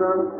Amen.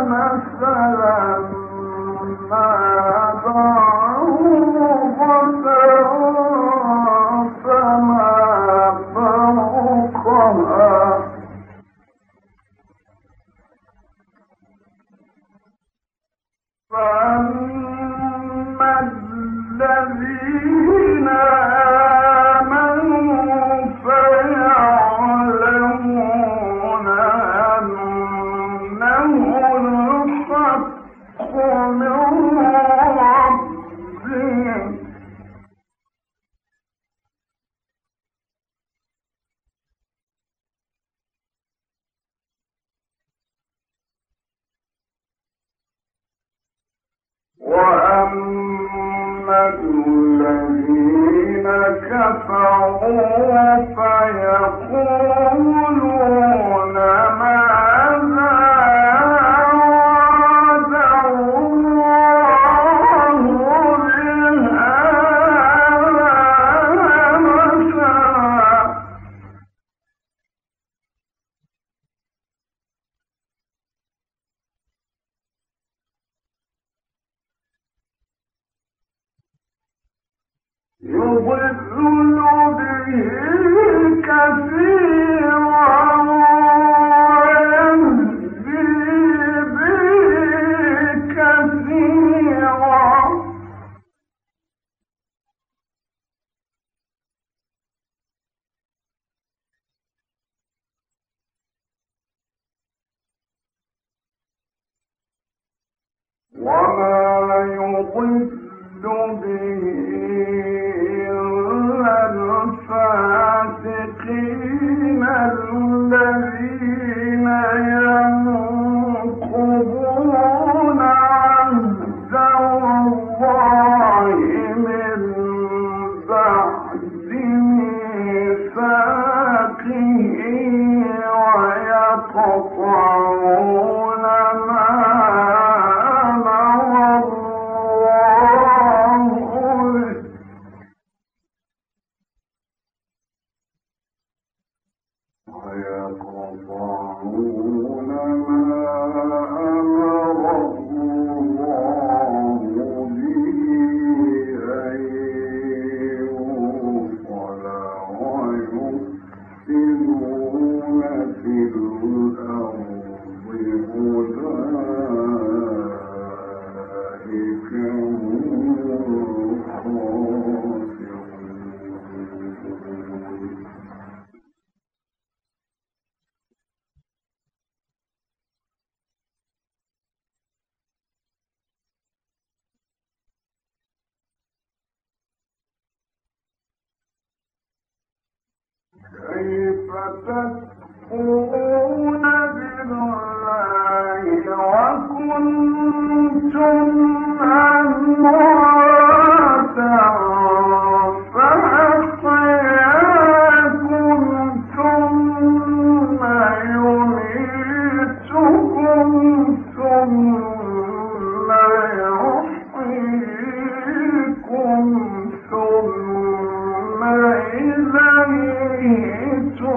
السلام كفروا فيقولوا going to be سمعتم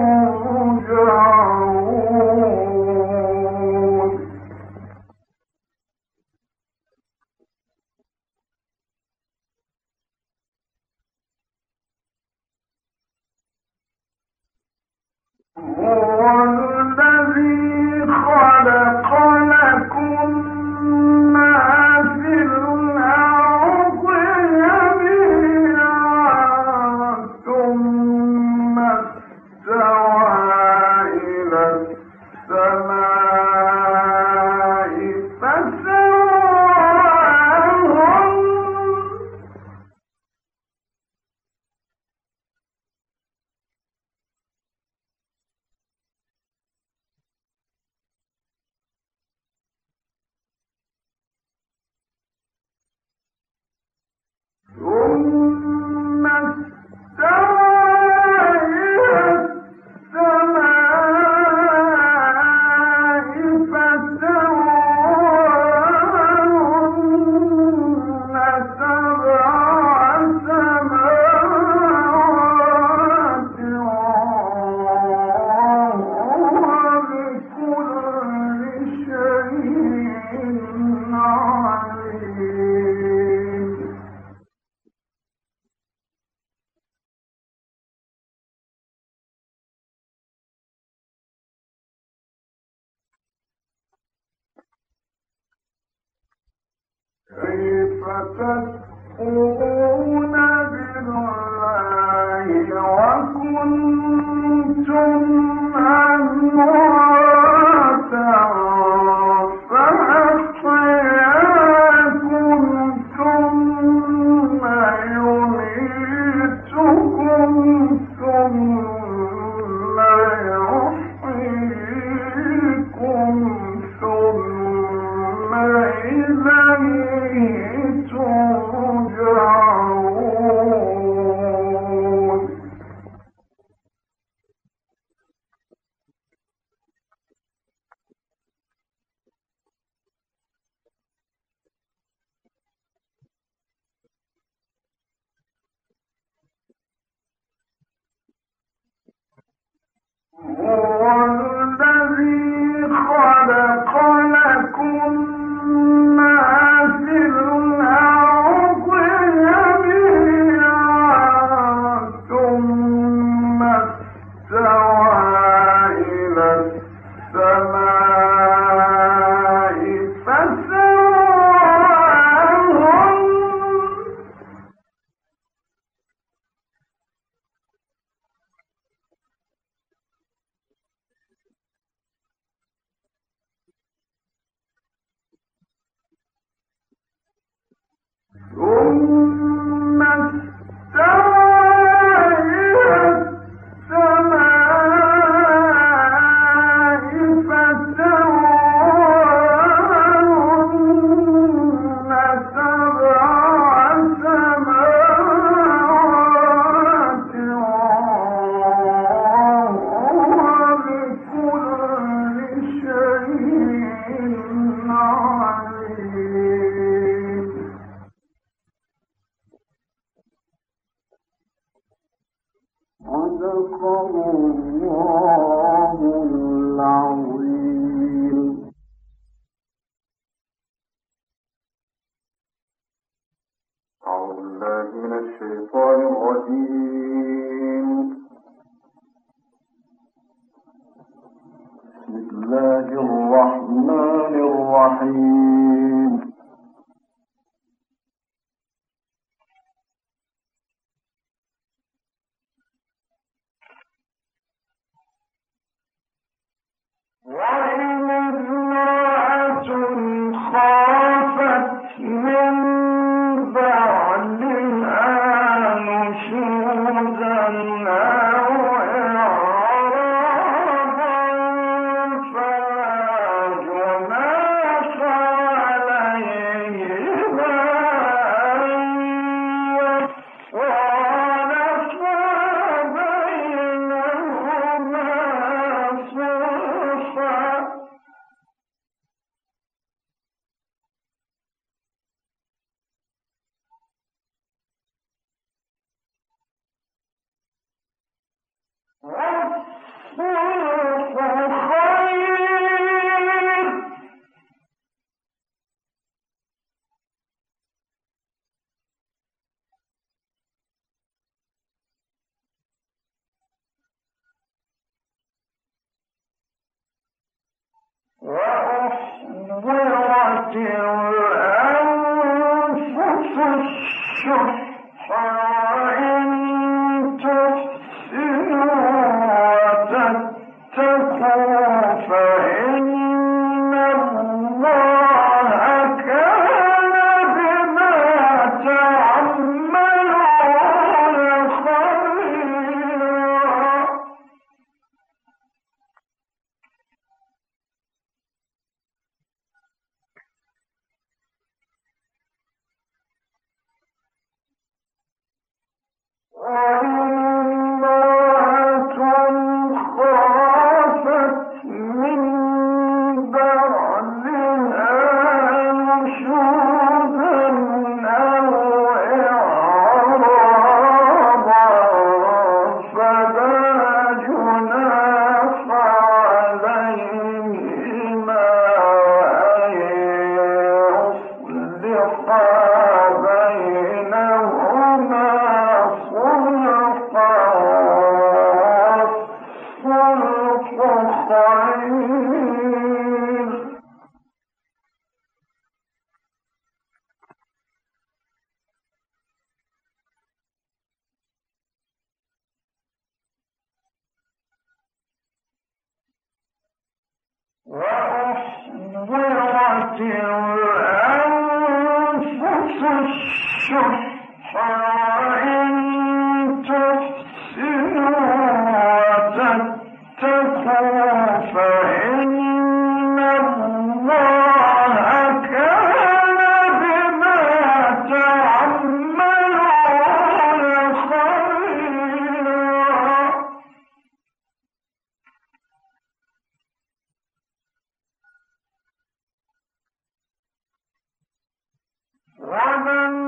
بينهما one.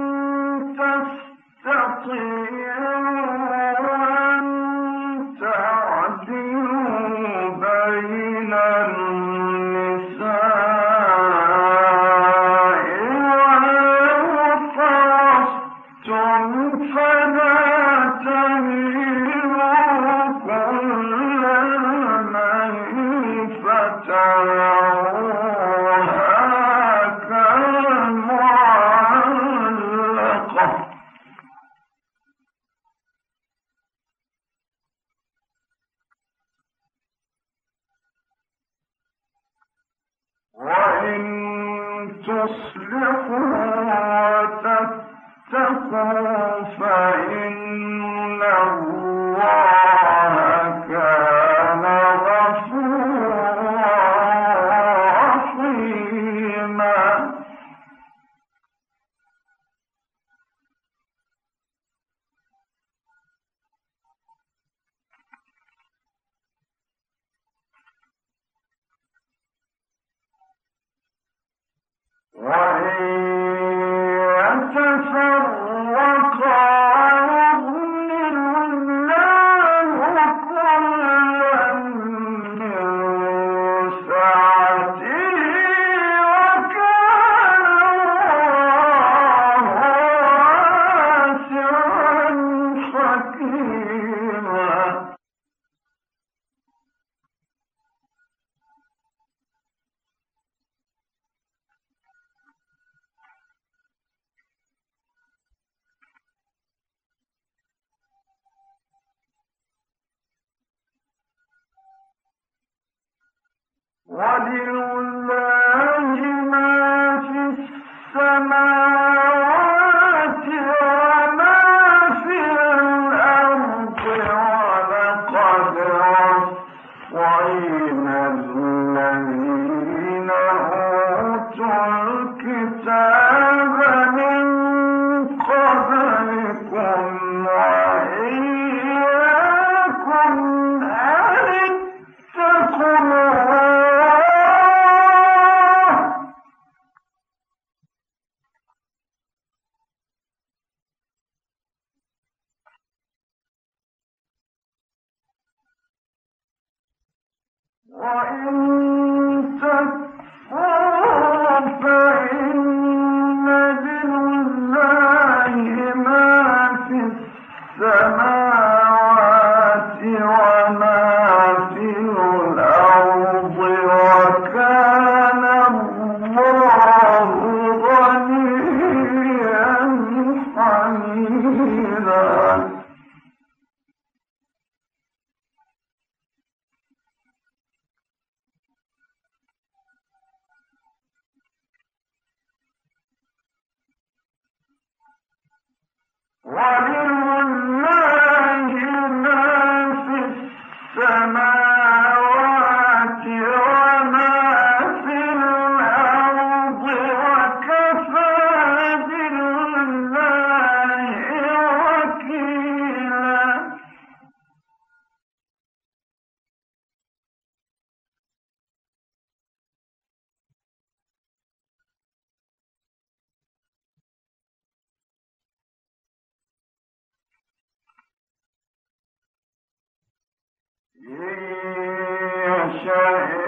وللمؤمنين يذهبكم أيها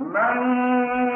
ومن